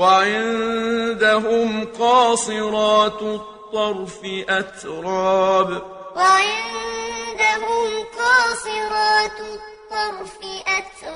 وعندهم قاصرات الطرف أتراب. وعندهم قاصرات الطرف أتراب.